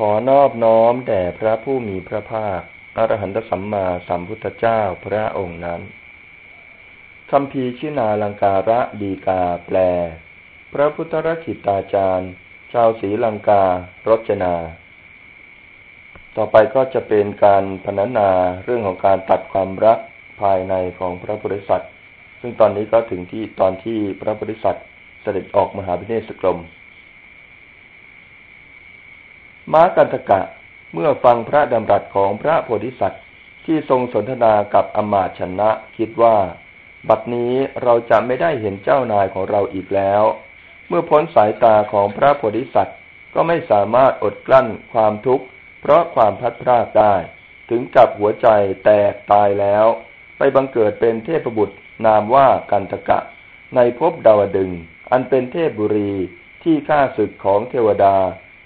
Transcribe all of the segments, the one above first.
ขอนอบน้อมแด่พระผู้มีพระภาคอรหันตสัมมาสัมพุทธเจ้าพระองค์นั้นคำพีชินาลังการะดีกาแปล พระพุทธรคิตาจารย์ ชาวศรีลังการจนา ต่อไปก็จะเป็นการพรรณนาเรื่องของการตัดความรักภายในของพระบริษัทซึ่งตอนนี้ก็ถึงที่ตอนที่พระบริษัทเสด็จออกมหาพิเนศกรม ม้ากันตกะเมื่อฟังพระดำรัสของพระโพธิสัตว์ที่ทรงสนทนากับอมาชนะ คิดว่า บัดนี้เราจะไม่ได้เห็นเจ้านายของเราอีกแล้ว เมื่อพ้นสายตาของพระโพธิสัตว์ก็ไม่สามารถอดกลั้นความทุกข์เพราะความพัดพลาดได้ ถึงกับหัวใจแตกตายแล้ว ไปบังเกิดเป็นเทพบุตรนามว่ากันตกะ ในภพดาวดึง อันเป็นเทพบุรีที่ข้าศึกของเทวดา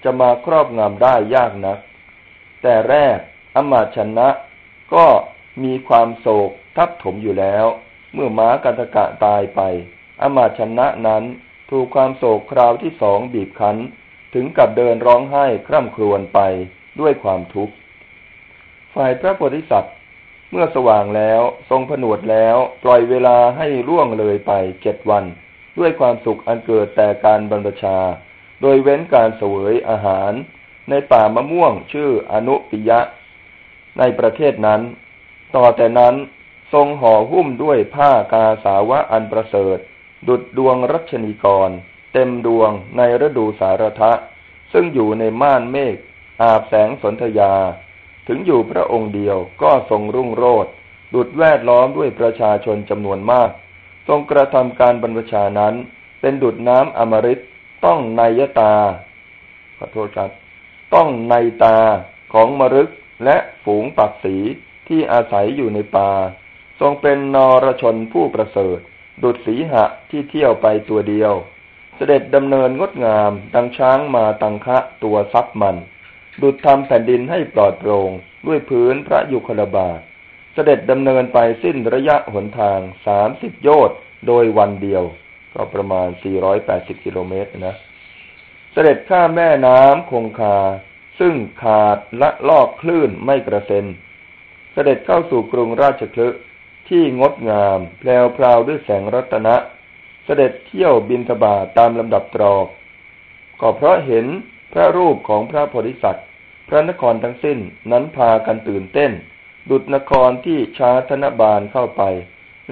จะมาครอบงำได้ยากนัก แต่แรกอมาชนะก็มีความโศกทับถมอยู่แล้ว เมื่อม้ากันตกะตายไป อมาชนะนั้นถูกความโศกคราวที่สองบีบคั้น ถึงกับเดินร้องไห้คร่ำครวญไปด้วยความทุกข์ ฝ่ายพระโพธิสัตว์เมื่อสว่างแล้วทรงผนวดแล้วปล่อยเวลาให้ล่วงเลยไปเจ็ดวัน ด้วยความสุขอันเกิดแต่การบรรพชา โดยเว้นการเสวยอาหาร ในป่ามะม่วงชื่ออนุปิยะ ในประเทศนั้น ต่อแต่นั้นทรงห่อหุ้มด้วยผ้ากาสาวะอันประเสริฐ ดุดดวงรัชนีกร เต็มดวงในฤดูสารทะ ซึ่งอยู่ในม่านเมฆอาบแสงสนธยา ถึงอยู่พระองค์เดียวก็ทรงรุ่งโรจน์ดุดแวดล้อมด้วยประชาชนจำนวนมาก ทรงกระทำการบรรพชานั้น เป็นดุดน้ำอมฤต ต้องในยตา ขอโทษครับ ต้องในตาของมรึกและฝูงปักสีที่อาศัยอยู่ในป่า ทรงเป็นนรชนผู้ประเสริฐ ดุดสีหะที่เที่ยวไปตัวเดียว เสด็จดำเนินงดงาม ดังช้างมาตังคะตัวซับมัน ดุดทำแผ่นดินให้ปลอดโปร่งด้วยพื้นพระยุคลบาท เสด็จดำเนินไปสิ้นระยะหนทางสามสิบโยชน์โดยวันเดียว ก็ประมาณ 480 กิโลเมตรนะ เสด็จข้ามแม่น้ำคงคา ซึ่งขาดละลอกคลื่นไม่กระเซ็น เสด็จเข้าสู่กรุงราชคลึที่งดงาม แพลวพราวด้วยแสงรัตนะ เสด็จเที่ยวบินทบาทตามลำดับตรอก ก็เพราะเห็นพระรูปของพระโพธิสัตว์ พระนครทั้งสิ้นนั้นพากันตื่นเต้น ดุจนครที่ชาธนบาลเข้าไป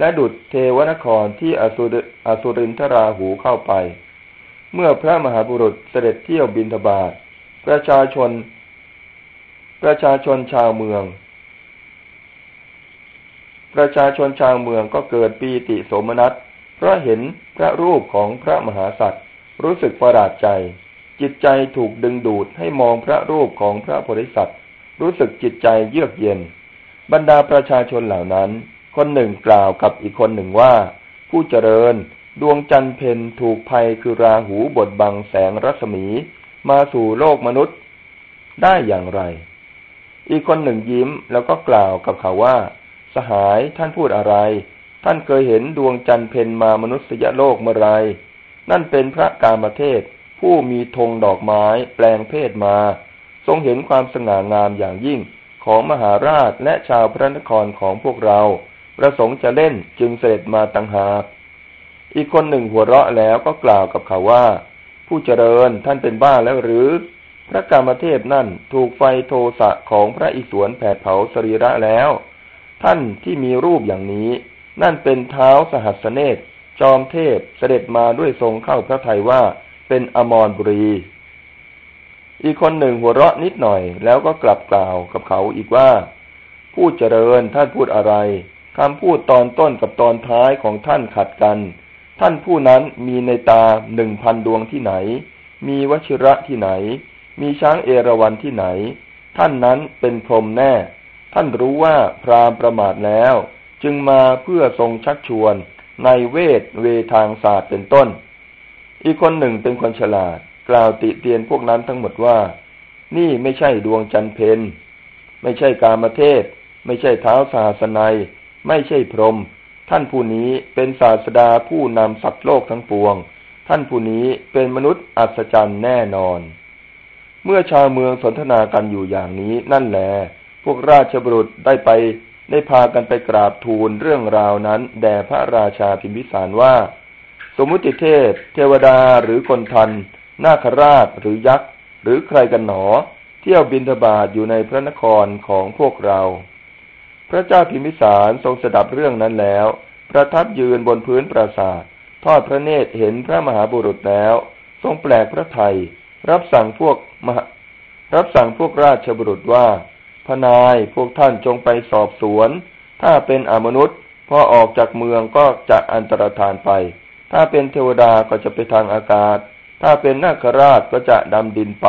และดุดเทวนครที่อสุอสุรินทราหูเข้าไป เมื่อพระมหาบุรุษเสด็จเที่ยวบินทบาทประชาชน ประชาชนชาวเมือง ประชาชนชาวเมืองก็เกิดปีติโสมนัสเพราะเห็นพระรูปของพระมหาสัตว์รู้สึกประหลาดใจ จิตใจถูกดึงดูดให้มองพระรูปของพระโพธิสัตว์รู้สึกจิตใจเยือกเย็น บรรดาประชาชนเหล่านั้น คนหนึ่งกล่าวกับอีกคนหนึ่งว่า ผู้เจริญดวงจันทร์เพนถูกภัยคือราหูบดบังแสงรัศมี มาสู่โลกมนุษย์ ได้อย่างไร อีกคนหนึ่งยิ้มแล้วก็กล่าวกับเขาว่า สหายท่านพูดอะไร ท่านเคยเห็นดวงจันทร์เพนมามนุษยโลกเมื่อไร นั่นเป็นพระกามเทศ ผู้มีธงดอกไม้แปลงเพศมา ทรงเห็นความสง่างามอย่างยิ่งของมหาราชและชาวพระนครของพวกเรา ประสงค์จะเล่นจึงเสด็จมาตังหากอีกคนหนึ่งหัวเราะแล้วก็กล่าวกับเขาว่า ผู้เจริญท่านเป็นบ้าแล้วหรือ พระกามเทพนั่นถูกไฟโทสะของพระอิศวรแผดเผาสรีระแล้ว ท่านที่มีรูปอย่างนี้ นั่นเป็นเท้าสหัสเนตจอมเทพเสด็จมาด้วยทรงเข้าพระทัยว่าเป็นอมรบุรี อีกคนหนึ่งหัวเราะนิดหน่อยแล้วก็กลับกล่าวกับเขาอีกว่า ผู้เจริญท่านพูดอะไร คำพูดตอนต้นกับตอนท้ายของท่านขัดกัน ท่านผู้นั้นมีในตาหนึ่งพันดวงที่ไหน มีวชิระที่ไหน มีช้างเอราวันที่ไหน ท่านนั้นเป็นพรหมแน่ ท่านรู้ว่าพรามประมาทแล้ว จึงมาเพื่อทรงชักชวนในเวทเวทางศาสตร์เป็นต้น อีกคนหนึ่งเป็นคนฉลาด กล่าวติเตียนพวกนั้นทั้งหมดว่า นี่ไม่ใช่ดวงจันเพนไม่ใช่กามเทศไม่ใช่เท้าสาสนัย ไม่ใช่พรหมท่านผู้นี้เป็นศาสดาผู้นำสัตว์โลกทั้งปวง ท่านผู้นี้เป็นมนุษย์อัศจรรย์แน่นอน เมื่อชาวเมืองสนทนากันอยู่อย่างนี้นั่นแหละพวกราชบุรุษได้ไปได้พากันไปกราบทูลเรื่องราวนั้นแด่พระราชาพิมพิสารว่าสมมุติเทพ เทวดาหรือคนทัน นาคราชหรือยักษ์ หรือใครกันหนอ เที่ยวบินทบาทอยู่ในพระนครของพวกเรา พระเจ้าพิมพิสารทรงสดับเรื่องนั้นแล้ว ประทับยืนบนพื้นปราสาททอดพระเนตรเห็นพระมหาบุรุษแล้ว ทรงแปลกพระไทยรับสั่งพวกมหารับสั่งพวกราชบุรุษว่าพนายพวกท่านจงไปสอบสวน ถ้าเป็นอมนุษย์พอออกจากเมืองก็จะอันตรธานไป ถ้าเป็นเทวดาก็จะไปทางอากาศ ถ้าเป็นนาคราชก็จะดำดินไป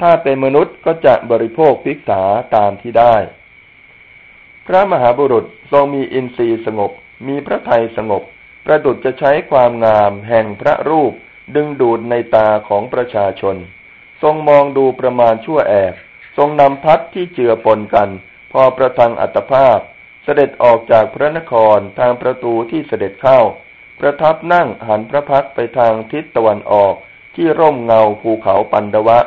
ถ้าเป็นมนุษย์ก็จะบริโภคพิกษาตามที่ได้ พระมหาบุรุษทรงมีอินทรีย์สงบ มีพระทัยสงบ ประดุจจะใช้ความงามแห่งพระรูปดึงดูดในตาของประชาชน ทรงมองดูประมาณชั่วแอบทรงนำพัดที่เจือปนกัน พอประทังอัตภาพ เสด็จออกจากพระนครทางประตูที่เสด็จเข้า ประทับนั่งหันพระพักไปทางทิศตะวันออกที่ร่มเงาภูเขาปันดวะ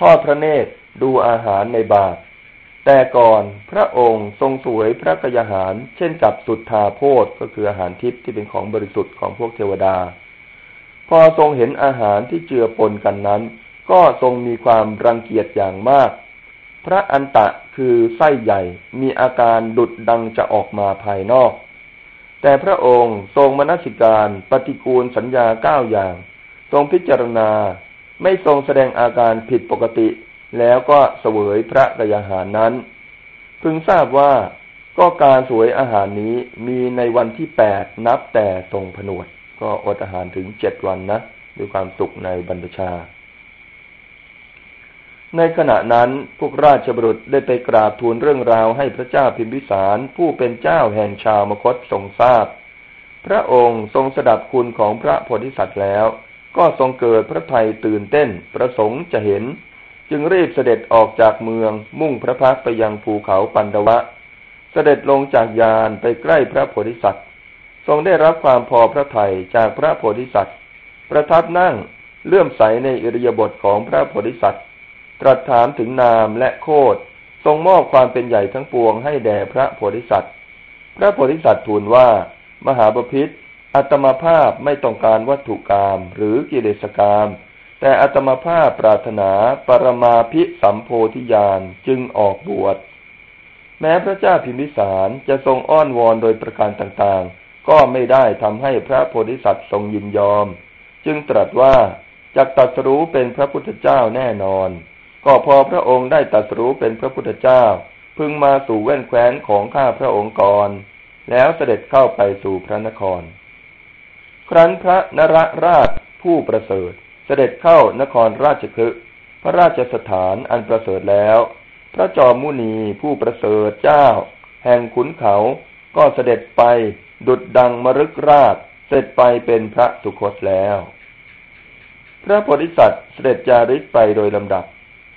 ทอดพระเนตรดูอาหารในบาท แต่ก่อนพระองค์ทรงสวยพระกยาหาร เช่นกับสุทธาโพธก็คืออาหารทิพย์ที่เป็นของบริสุทธิ์ของพวกเทวดา พอทรงเห็นอาหารที่เจือปนกันนั้น ก็ทรงมีความรังเกียจอย่างมาก พระอันตะคือไส้ใหญ่มีอาการดุดดังจะออกมาภายนอก แต่พระองค์ทรงมนสิการปฏิกูลสัญญาเก้าอย่าง ทรงพิจารณาไม่ทรงแสดงอาการผิดปกติ แล้วก็เสวยพระกยาหารนั้น พึงทราบว่าก็การสวยอาหารนี้มีในวันที่แปดนับแต่ทรงผนวด ก็อดอาหารถึงเจ็ดวันนะด้วยความสุขในบรรพชา ในขณะนั้นพวกราชบุรุษได้ไปกราบทูลเรื่องราวให้พระเจ้าพิมพิสารผู้เป็นเจ้าแห่งชาวมคตทรงทราบ พระองค์ทรงสดับคุณของพระโพธิสัตว์แล้ว ก็ทรงเกิดพระทัยตื่นเต้นประสงค์จะเห็น จึงรีบเสด็จออกจากเมืองมุ่งพระพักไปยังภูเขาปันดวะ เสด็จลงจากยานไปใกล้พระโพธิสัตว์ ทรงได้รับความพอพระทัยจากพระโพธิสัตว์ ประทับนั่งเลื่อมใสในอิริยาบถของพระโพธิสัตว์ ตรัสถามถึงนามและโคดทรงมอบความเป็นใหญ่ทั้งปวงให้แด่พระโพธิสัตว์ พระโพธิสัตว์ทูลว่า มหาบพิษอัตมาภาพไม่ต้องการวัตถุกรรมหรือกิเลสกรรม แต่อัตมาภาพปรารถนาปรมาภิสัมโพธิญาณจึงออกบวช แม้พระเจ้าพิมพิสารจะทรงอ้อนวอนโดยประการต่างๆ ก็ไม่ได้ทำให้พระโพธิสัตว์ทรงยินยอม จึงตรัสว่าจักตัสรู้เป็นพระพุทธเจ้าแน่นอน ก็พอพระองค์ได้ตัดรู้เป็นพระพุทธเจ้า พึงมาสู่แว่นแคว้นของข้าพระองค์ก่อนแล้วเสด็จเข้าไปสู่พระนคร ครั้นพระนรราชผู้ประเสริฐ เสด็จเข้านครราชคฤห์พระราชสถานอันประเสริฐแล้ว พระจอมมุนีผู้ประเสริฐเจ้า แห่งขุนเขาก็เสด็จไปดุดดังมรึกราชเสร็จไปเป็นพระสุคตแล้ว พระโพธิสัตว์เสด็จจาริกไปโดยลำดับ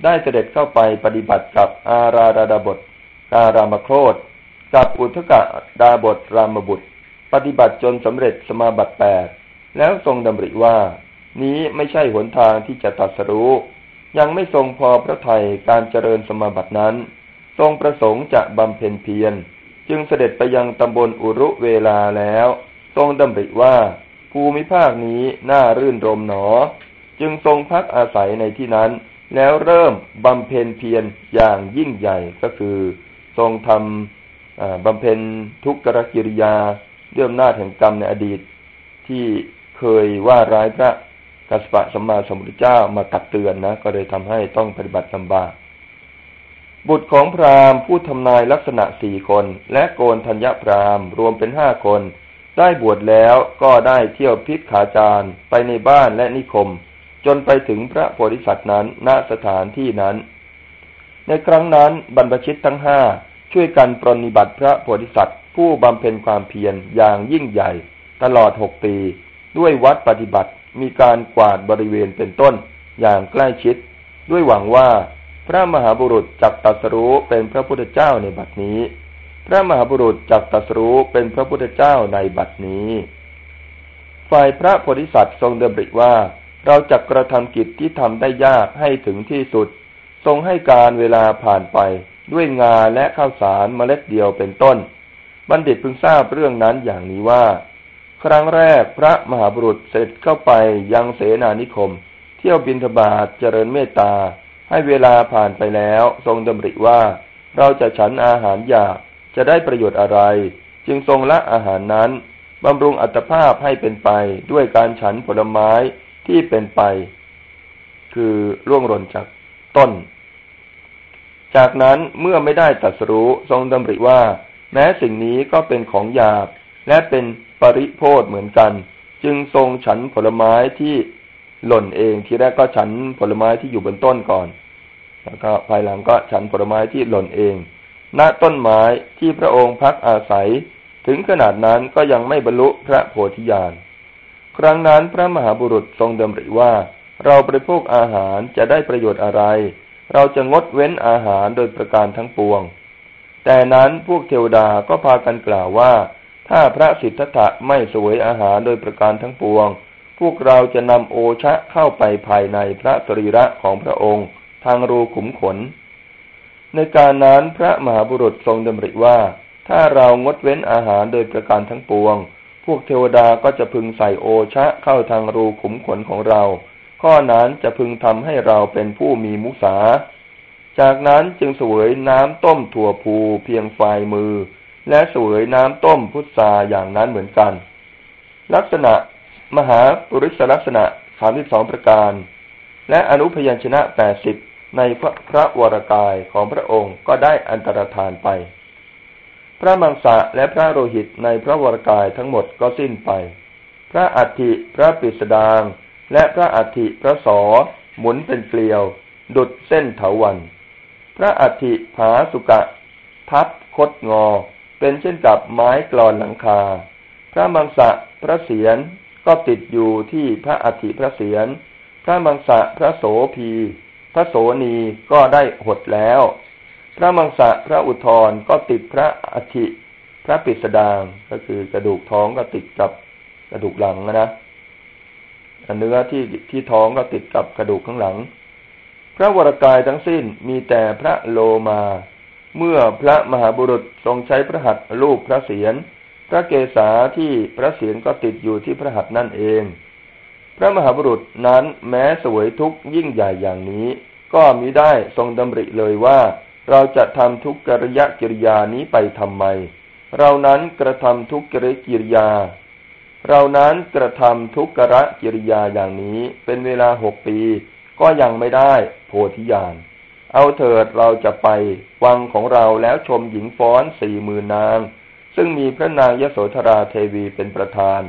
ได้เสด็จเข้าไปปฏิบัติกับอาราดาดาบทการามโครธกับอุทกะดาบทรามบุตร ปฏิบัติจนสำเร็จสมาบัติแปดแล้วทรงดำริว่า นี้ไม่ใช่หนทางที่จะตัดสรู้ ยังไม่ทรงพอพระทัยการเจริญสมาบัตินั้น ทรงประสงค์จะบำเพ็ญเพียร จึงเสด็จไปยังตำบลอุรุเวลาแล้ว ทรงดำริว่า ภูมิภาคนี้น่ารื่นรมหนอ จึงทรงพักอาศัยในที่นั้น แล้วเริ่มบำเพ็ญเพียรอย่างยิ่งใหญ่ก็คือ ทรงทำบำเพ็ญทุกขกิริยาเรื่องหน้าแห่งกรรมในอดีต ที่เคยว่าร้ายพระ กัสปะสัมมาสัมพุทธเจ้ามาตักเตือนนะ ก็เลยทำให้ต้องปฏิบัติลำบากบุตรของพราหมณ์ผู้ทำนายลักษณะสี่คน และโกนธัญญพราหมณ์รวมเป็นห้าคน ได้บวชแล้วก็ได้เที่ยวพิกขาจารไปในบ้านและนิคม จนไปถึงพระโพธิสัตว์นั้นณสถานที่นั้น ในครั้งนั้นบรรพชิตทั้งห้าช่วยกันปรนิบัติพระโพธิสัตว์ ผู้บำเพ็ญความเพียรอย่างยิ่งใหญ่ ตลอดหกปี ด้วยวัดปฏิบัติ มีการกวาดบริเวณเป็นต้นอย่างใกล้ชิด ด้วยหวังว่าพระมหาบุรุษจักตัสรู้เป็นพระพุทธเจ้าในบัดนี้ พระมหาบุรุษจักตัสรู้เป็นพระพุทธเจ้าในบัดนี้ ฝ่ายพระโพธิสัตว์ทรงดำริว่า เราจะกระทำกิจที่ทำได้ยากให้ถึงที่สุด ทรงให้การเวลาผ่านไปด้วยงาและข้าวสารเมล็ดเดียวเป็นต้น บัณฑิตพึงทราบเรื่องนั้นอย่างนี้ว่า ครั้งแรกพระมหาบุรุษเสร็จเข้าไปยังเสนานิคม เที่ยวบินทบาทเจริญเมตตา ให้เวลาผ่านไปแล้ว ทรงดำริว่า เราจะฉันอาหารอยากจะได้ประโยชน์อะไร จึงทรงละอาหารนั้นบำรุงอัตภาพให้เป็นไปด้วยการฉันผลไม้ที่เป็นไป คือร่วงหล่นจากต้น จากนั้นเมื่อไม่ได้ตัดสู้ทรงดำริว่า แม้สิ่งนี้ก็เป็นของหยาบและเป็น ปริโพธเหมือนกัน จึงทรงฉันผลไม้ที่หล่นเองทีแรกก็ฉันผลไม้ที่อยู่บนต้นก่อน แล้วก็ภายหลังก็ฉันผลไม้ที่หล่นเอง ณต้นไม้ที่พระองค์พักอาศัย ถึงขนาดนั้นก็ยังไม่บรรลุพระโพธิญาณครั้งนั้นพระมหาบุรุษทรงดำริว่า เราบริโภคอาหารจะได้ประโยชน์อะไร เราจะงดเว้นอาหารโดยประการทั้งปวง แต่นั้นพวกเทวดาก็พากันกล่าวว่า ถ้าพระสิทธัตถะไม่สวยอาหารโดยประการทั้งปวง พวกเราจะนำโอชะเข้าไปภายในพระสรีระของพระองค์ ทางรูขุมขน ในการนั้นพระมหาบุรุษทรงดำริว่า ถ้าเรางดเว้นอาหารโดยประการทั้งปวง พวกเทวดาก็จะพึงใส่โอชะเข้าทางรูขุมขนของเรา ข้อนั้นจะพึงทำให้เราเป็นผู้มีมุสาจากนั้นจึงสวยน้ำต้มถั่วพูเพียงฝ่ายมือ และสวยน้ำต้มพุทราอย่างนั้นเหมือนกัน ลักษณะมหาปุริสลักษณะสามสิบสองประการ และอนุพยัญชนะแปดสิบในพระพระวรกายของพระองค์ก็ได้อันตรธานไป พระมังสะและพระโลหิตในพระวรกายทั้งหมดก็สิ้นไป พระอัฐิพระปิสดางและพระอัฐิพระสอหมุนเป็นเกลียว ดุดเส้นเถาวัน พระอัฐิผาสุกะ ทับคดงอ เป็นเช่นกับไม้กรอนหลังคา พระมังสะพระเสียรก็ติดอยู่ที่พระอัฐิพระเสียรพระมังสะพระโสพี พระโสนีก็ได้หดแล้ว พระมังสะพระอุทธรก็ติดพระอัฐิพระปิสดางก็คือกระดูกท้องก็ติดกับกระดูกหลังนะเนื้อที่ที่ท้องก็ติดกับกระดูกข้างหลัง พระวรกายทั้งสิ้นมีแต่พระโลมา เมื่อพระมหาบุรุษทรงใช้พระหัตถ์รูปพระเศียรพระเกศาที่พระเศียรก็ติดอยู่ที่พระหัตถ์นั่นเอง พระมหาบุรุษนั้นแม้สวยทุกยิ่งใหญ่อย่างนี้ ก็มิได้ทรงดำริเลยว่า เราจะทำทุกกริยกิริยานี้ไปทำไม เรานั้นกระทำทุกกิริยา เรานั้นกระทำทุกขะกิริยาอย่างนี้เป็นเวลาหกปี ก็ยังไม่ได้โพธิญาณ เอาเถิดเราจะไปวังของเราแล้วชมหญิงฟ้อนสี่หมื่นนาง ซึ่งมีพระนางยโสธราเทวีเป็นประธาน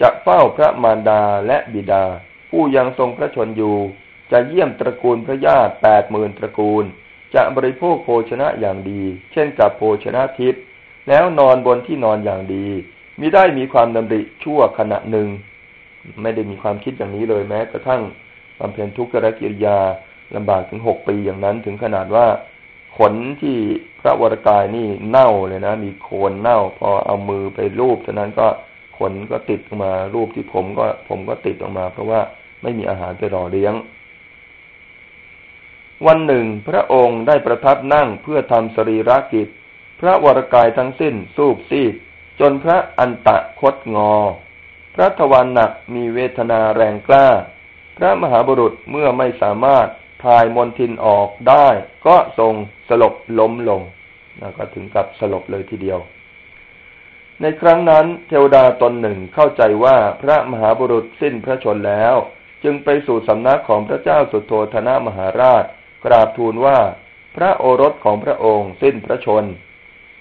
จะเฝ้าพระมารดาและบิดา ผู้ยังทรงพระชนอยู่ จะเยี่ยมตระกูลพระญาติแปดหมื่นตระกูล จะบริโภคโภชนะอย่างดี เช่นกับโภชนะทิพย์แล้วนอนบนที่นอนอย่างดีมิได้มีความดำริชั่วขณะหนึ่ง ไม่ได้มีความคิดอย่างนี้เลยแม้กระทั่งบำเพ็ญทุกขกิริยา ลำบากถึงหกปีอย่างนั้นถึงขนาดว่าขนที่พระวรกายนี่เน่าเลยนะ มีโคนเน่า พอเอามือไปรูปเท่านั้นก็ขนก็ติดออกมารูปที่ผมก็ผมก็ติดออกมา เพราะว่าไม่มีอาหารไปรอเลี้ยง วันหนึ่งพระองค์ได้ประทับนั่งเพื่อทำสรีระกิจ พระวรกายทั้งสิ้นสูบซีดจนพระอันตะคดงอ พระทวารหนักมีเวทนาแรงกล้า พระมหาบุรุษเมื่อไม่สามารถ ทายมนทินออกได้ ก็ทรงสลบล้มลงแล้วก็ถึงกับสลบเลยทีเดียว ในครั้งนั้นเทวดาตนหนึ่งเข้าใจว่าพระมหาบุรุษสิ้นพระชนแล้ว จึงไปสู่สำนักของพระเจ้าสุโธธนะมหาราช กราบทูลว่าพระโอรสของพระองค์สิ้นพระชน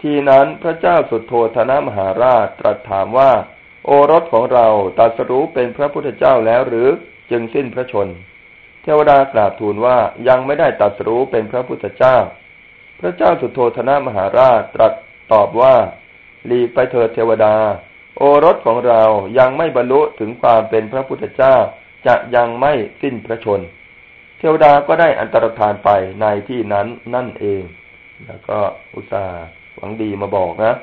ทีนั้นพระเจ้าสุโทธนะมหาราชตรัสถามว่า โอรสของเราตัสรู้เป็นพระพุทธเจ้าแล้วหรือจึงสิ้นพระชน เทวดากราบทูลว่ายังไม่ได้ตัสรู้เป็นพระพุทธเจ้า พระเจ้าสุโทธนะมหาราชตรัสตอบว่าหลีกไปเถิดเทวดา โอรสของเรายังไม่บรรลุถึงความเป็นพระพุทธเจ้าจะยังไม่สิ้นพระชน เทวดาก็ได้อันตรธานไปในที่นั้นนั่นเอง แล้วก็อุตส่าห์หวังดีมาบอกนะ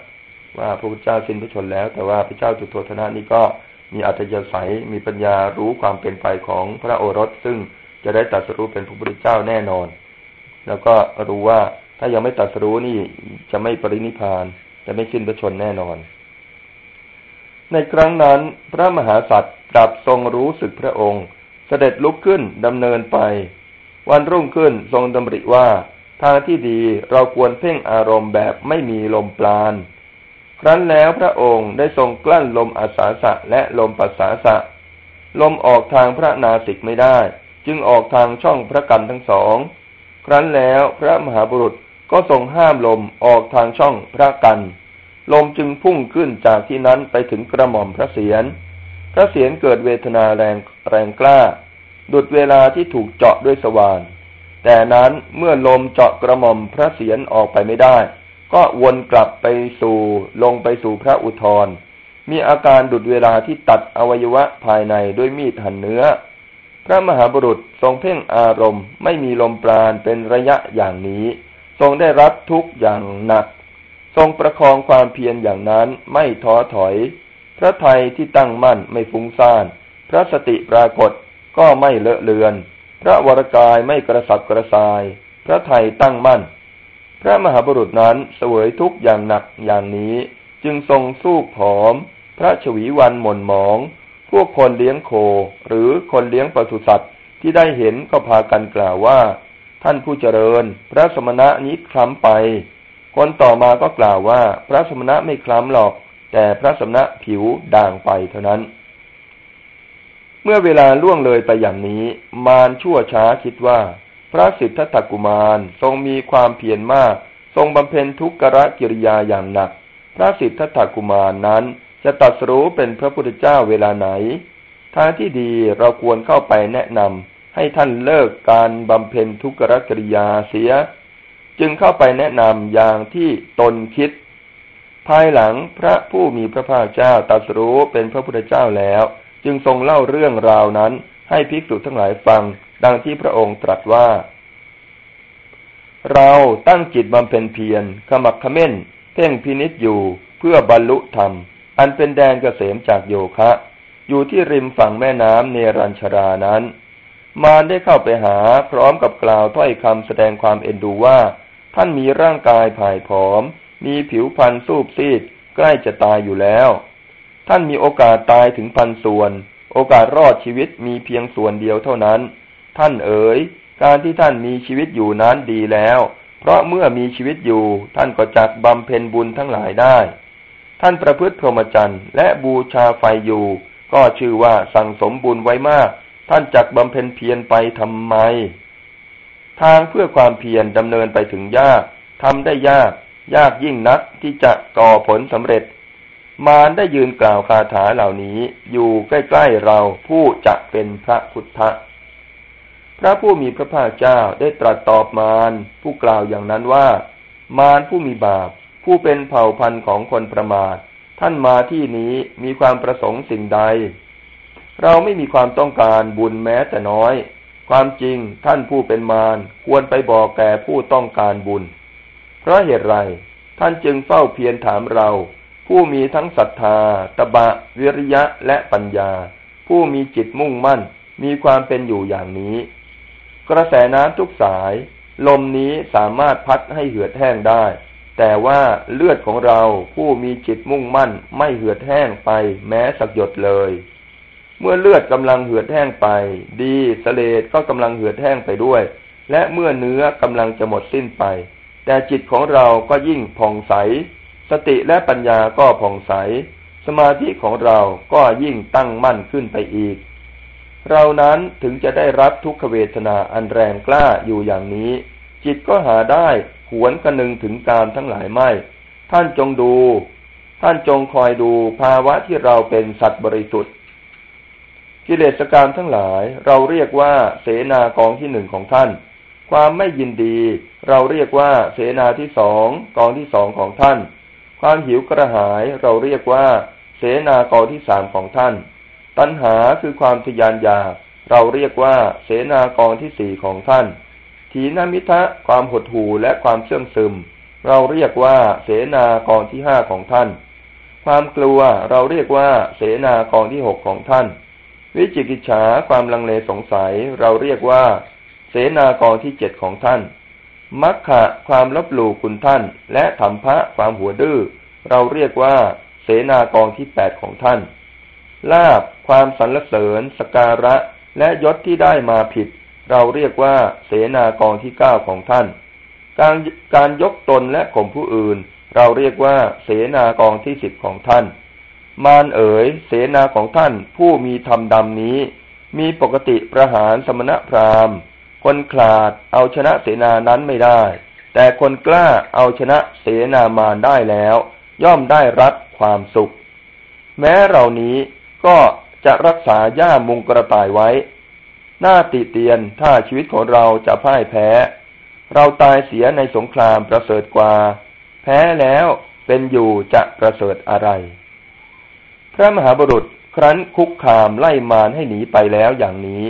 ว่าพระพุทธเจ้าสิ้นพระชนแล้ว แต่ว่าพระเจ้าจุโธธนะนี่ก็มีอัตยาศัยมีปัญญารู้ความเป็นไปของพระโอรสซึ่ง จะได้ตัดสรู้เป็นพระพุทธเจ้าแน่นอน แล้วก็รู้ว่าถ้ายังไม่ตัดสู้นี่จะไม่ปรินิพาน จะไม่สิ้นพระชนแน่นอน ในครั้งนั้นพระมหาสัตว์กลับทรงรู้สึกพระองค์ เสด็จลุกขึ้นดำเนินไป วันรุ่งขึ้นทรงดำริว่าทางที่ดีเราควรเพ่งอารมณ์แบบไม่มีลมปราณ ครั้นแล้วพระองค์ได้ทรงกลั้นลมอาสาสะและลมปัสสาสะ ลมออกทางพระนาสิกไม่ได้ จึงออกทางช่องพระกันทั้งสอง ครั้นแล้วพระมหาบุรุษก็ทรงห้ามลมออกทางช่องพระกัน ลมจึงพุ่งขึ้นจากที่นั้นไปถึงกระหม่อมพระเศียร พระเศียรเกิดเวทนาแรงแรงกล้า ดุดเวลาที่ถูกเจาะด้วยสว่าน แต่นั้นเมื่อลมเจาะกระหม่อมพระเศียรออกไปไม่ได้ ก็วนกลับไปสู่ลงไปสู่พระอุทธรมีอาการดุดเวลาที่ตัดอวัยวะภายในด้วยมีดหั่นเนื้อ พระมหาบุรุษทรงเพ่งอารมณ์ ไม่มีลมปราณเป็นระยะอย่างนี้ ทรงได้รับทุกอย่างหนัก ทรงประคองความเพียรอย่างนั้นไม่ท้อถอย พระไทยที่ตั้งมั่นไม่ฟุ้งซ่าน พระสติปรากฏก็ไม่เลอะเลือน พระวรกายไม่กระสับกระส่าย พระไทยตั้งมั่น พระมหาบุรุษนั้นเสวยทุกอย่างหนักอย่างนี้ จึงทรงสู้ผอม พระชวีวันหม่นหมอง พวกคนเลี้ยงโค หรือคนเลี้ยงปศุสัตว์ที่ได้เห็นก็พากันกล่าวว่า ท่านผู้เจริญ พระสมณะนี้คล้ำไป คนต่อมาก็กล่าวว่า พระสมณะไม่คล้ำหรอก แต่พระสมณะผิวด่างไปเท่านั้น เมื่อเวลาล่วงเลยไปอย่างนี้ มารชั่วช้าคิดว่า พระสิทธัตถกุมารทรงมีความเพียรมาก ทรงบำเพ็ญทุกขะกิริยาอย่างหนัก พระสิทธัตถกุมารนั้น จะตัดสู้เป็นพระพุทธเจ้าเวลาไหน ทางที่ดีเราควรเข้าไปแนะนำให้ท่านเลิกการบำเพ็ญทุกขะกิริยาเสีย จึงเข้าไปแนะนำอย่างที่ตนคิด ภายหลังพระผู้มีพระภาคเจ้าตัดสู้เป็นพระพุทธเจ้าแล้ว จึงทรงเล่าเรื่องราวนั้นให้ภิกษุทั้งหลายฟัง ดังที่พระองค์ตรัสว่า เราตั้งจิตบำเพ็ญเพียรขมักขม้น เพ่งพินิษอยู่เพื่อบรรลุธรรม อันเป็นแดนเกษมจากโยคะ อยู่ที่ริมฝั่งแม่น้ำเนรัญชรานั้น มารได้เข้าไปหาพร้อมกับกล่าวถ้อยคำแสดงความเอ็นดูว่า ท่านมีร่างกายผ่ายผอม มีผิวพรรณสูบซีด ใกล้จะตายอยู่แล้ว ท่านมีโอกาสตายถึงพันส่วน โอกาสรอดชีวิตมีเพียงส่วนเดียวเท่านั้น ท่านเอ๋ย การที่ท่านมีชีวิตอยู่นั้นดีแล้ว เพราะเมื่อมีชีวิตอยู่ ท่านก็จักบำเพ็ญบุญทั้งหลายได้ ท่านประพฤติพรหมจรรย์และบูชาไฟอยู่ ก็ชื่อว่าสั่งสมบุญไว้มาก ท่านจักบำเพ็ญเพียรไปทำไม ทางเพื่อความเพียรดำเนินไปถึงยากทำได้ยาก ยากยิ่งนักที่จะก่อผลสำเร็จ มารได้ยืนกล่าวคาถาเหล่านี้อยู่ใกล้ๆเราผู้จะเป็นพระพุทธพระผู้มีพระภาคเจ้าได้ตรัสตอบมารผู้กล่าวอย่างนั้นว่า มารผู้มีบาป ผู้เป็นเผ่าพันธุ์ของคนประมาท ท่านมาที่นี้มีความประสงค์สิ่งใด เราไม่มีความต้องการบุญแม้แต่น้อย ความจริงท่านผู้เป็นมารควรไปบอกแก่ผู้ต้องการบุญ เพราะเหตุไร ท่านจึงเฝ้าเพียรถามเรา ผู้มีทั้งศรัทธา ตบะ วิริยะและปัญญา ผู้มีจิตมุ่งมั่น มีความเป็นอยู่อย่างนี้ กระแสน้ำทุกสาย ลมนี้สามารถพัดให้เหือดแห้งได้ แต่ว่าเลือดของเราผู้มีจิตมุ่งมั่นไม่เหือดแห้งไปแม้สักหยดเลย เมื่อเลือดกำลังเหือดแห้งไป ดีสเลดก็กำลังเหือดแห้งไปด้วย และเมื่อเนื้อกำลังจะหมดสิ้นไป แต่จิตของเราก็ยิ่งผ่องใส สติและปัญญาก็ผ่องใส สมาธิของเราก็ยิ่งตั้งมั่นขึ้นไปอีก เรานั้นถึงจะได้รับทุกขเวทนาอันแรงกล้าอยู่อย่างนี้ จิตก็หาได้หวนกระนึงถึงการทั้งหลายไม่ ท่านจงดู ท่านจงคอยดูภาวะที่เราเป็นสัตว์บริสุทธิ์กิเลสการมทั้งหลายเราเรียกว่าเสนากองที่หนึ่งของท่าน ความไม่ยินดี เราเรียกว่าเสนาที่สองกองที่สองของท่าน ความหิวกระหายเราเรียกว่า เสนากองที่สามของท่าน ตัณหาคือความทยานอยากเราเรียกว่าเสนากองที่สี่ของท่าน ถีนามิทะความหดหู่และความเชื่องซึม เราเรียกว่าเสนากองที่ห้าของท่าน ความกลัวเราเรียกว่าเสนากองที่หกของท่าน วิจิกิจฉาความลังเลสงสัย เราเรียกว่า เสนากองที่เจ็ดของท่าน มัคคะความลบหลู่คุณท่าน และธรรมพะความหัวดื้อ เราเรียกว่า เสนากองที่แปดของท่านลาบความสรรเสริญ สการะ และยศที่ได้มาผิด เราเรียกว่าเสนากองที่เก้าของท่าน การการยกตนและข่มผู้อื่น เราเรียกว่าเสนากองที่สิบของท่าน มารเอ๋ยเสนาของท่านผู้มีธรรมดำนี้ มีปกติประหารสมณพราหมณ์ คนขลาดเอาชนะเสนานั้นไม่ได้ แต่คนกล้าเอาชนะเสนามารได้แล้ว ย่อมได้รับความสุข แม้เหล่านี้ก็จะรักษาย่ามุงกระต่ายไว้ หน้าติเตียนถ้าชีวิตของเราจะพ่ายแพ้ เราตายเสียในสงครามประเสริฐกว่า แพ้แล้วเป็นอยู่จะประเสริฐอะไร พระมหาบุรุษครั้นคุกคามไล่มารให้หนีไปแล้วอย่างนี้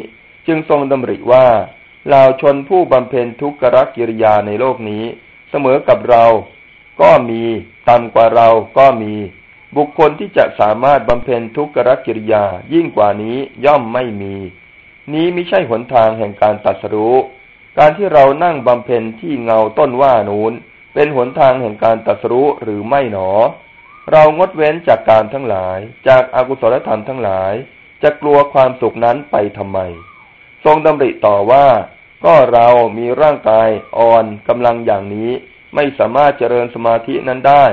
จึงทรงดำริว่าเหล่าชนผู้บำเพ็ญทุกขกิริยาในโลกนี้ เสมอกับเราก็มีต่ำกว่าเราก็มี บุคคลที่จะสามารถบำเพ็ญทุกขกิริยายิ่งกว่านี้ย่อมไม่มี นี้ไม่ใช่หนทางแห่งการตัดสรู้ การที่เรานั่งบำเพ็ญที่เงาต้นว่านูนเป็นหนทางแห่งการตัดสรู้หรือไม่หนอ เรางดเว้นจากการทั้งหลาย จากอากุศลธรรมทั้งหลาย จะกลัวความสุขนั้นไปทำไม ทรงดำริต่อว่า ก็เรามีร่างกายอ่อนกำลังอย่างนี้ไม่สามารถเจริญสมาธินั้นได้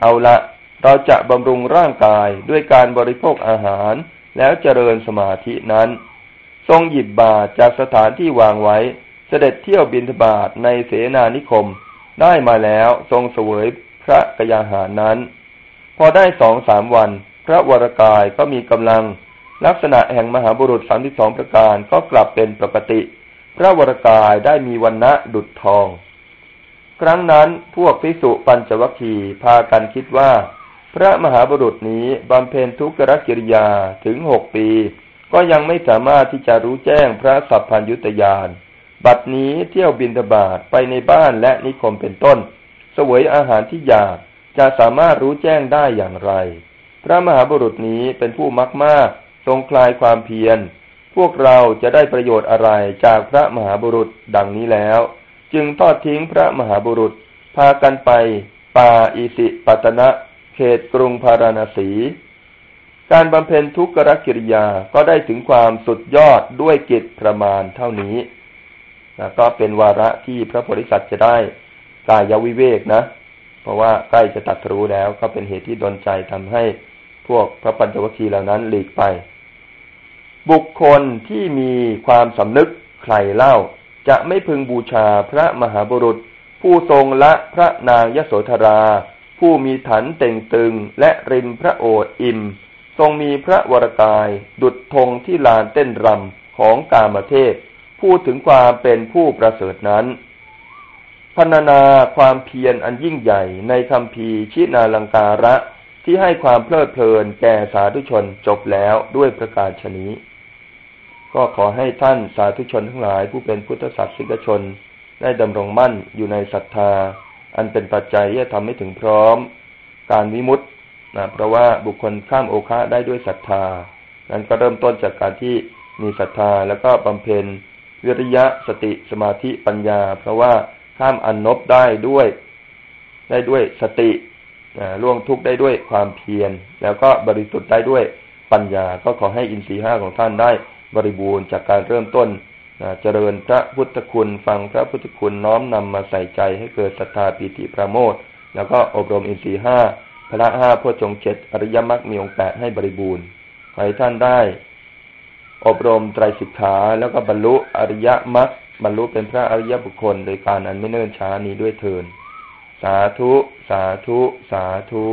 เอาละเราจะบำรุงร่างกายด้วยการบริโภคอาหาร แล้วเจริญสมาธินั้น ทรงหยิบบาตรจากสถานที่วางไว้ เสด็จเที่ยวบินทบาทในเสนานิคม ได้มาแล้วทรงเสวยพระกยาหารนั้น พอได้สองสามวัน พระวรกายก็มีกำลัง ลักษณะแห่งมหาบุรุษสามที่สองประการก็กลับเป็นปกติ พระวรกายได้มีวันณะดุจทอง ครั้งนั้นพวกพิสุปัญจวัคคีพากันคิดว่า พระมหาบุรุษนี้บำเพ็ญทุกขกิริยาถึงหกปี ก็ยังไม่สามารถที่จะรู้แจ้งพระสัพพัญยุตยาน บัดนี้เที่ยวบินทบาทไปในบ้านและนิคมเป็นต้น สวยอาหารที่อยากจะสามารถรู้แจ้งได้อย่างไร พระมหาบุรุษนี้เป็นผู้มักมากทรงคลายความเพียร พวกเราจะได้ประโยชน์อะไรจากพระมหาบุรุษดังนี้แล้ว จึงทอดทิ้งพระมหาบุรุษ พากันไปป่าอิสิปตนะ เขตกรุงพาราณสี การบำเพ็ญทุกขกิริยาก็ได้ถึงความสุดยอดด้วยกิจประมาณเท่านี้นะก็เป็นวาระที่พระโพธิสัตว์จะได้กายวิเวกนะ เพราะว่าใกล้จะตัดรู้แล้วก็เป็นเหตุที่ดนใจทำให้พวกพระปัญจวัคคีย์เหล่านั้นหลีกไป บุคคลที่มีความสำนึกใครเล่า จะไม่พึงบูชาพระมหาบุรุษ ผู้ทรงละพระนางยโสธรา ผู้มีฐานเต่งตึงและริมพระโอษฐ์อิ่ม ทรงมีพระวรกาย ดุจธงที่ลานเต้นรำของกามเทพ พูดถึงความเป็นผู้ประเสริฐนั้นพรรณนาความเพียรอันยิ่งใหญ่ในคำพีชินาลังการะที่ให้ความเพลิดเพลินแก่สาธุชนจบแล้วด้วยประการชนี้ ก็ขอให้ท่านสาธุชนทั้งหลายผู้เป็นพุทธศาสนิกชน ได้ดำรงมั่นอยู่ในศรัทธา อันเป็นปัจจัยที่จะทำให้ถึงพร้อม การวิมุตต์ นะเพราะว่าบุคคลข้ามโอคะได้ด้วยศรัทธา นั้นก็เริ่มต้นจากการที่มีศรัทธาแล้วก็บำเพ็ญวิริยะสติสมาธิปัญญา เพราะว่าข้ามอนนบได้ด้วย ได้ด้วยสติล่วงทุกข์ได้ด้วยความเพียร แล้วก็บริสุทธิ์ได้ด้วยปัญญา ก็ขอให้อินทรีห้าของท่านได้บริบูรณ์จากการเริ่มต้นเจริญพระพุทธคุณฟังพระพุทธคุณน้อมนำมาใส่ใจให้เกิดศรัทธาปิติประโมทแล้วก็อบรมอินทรีห้า พระห้าพุทธงเจ็ดอริยมรรคมีองค์แปดให้บริบูรณ์ขอให้ท่านได้ อบรมไตรสิกขาแล้วก็บรรลุอริยมรรคบรรลุเป็นพระอริยบุคคล โดยการอันไม่เนิ่นช้านี้ด้วยเทิน สาธุ สาธุ สาธุ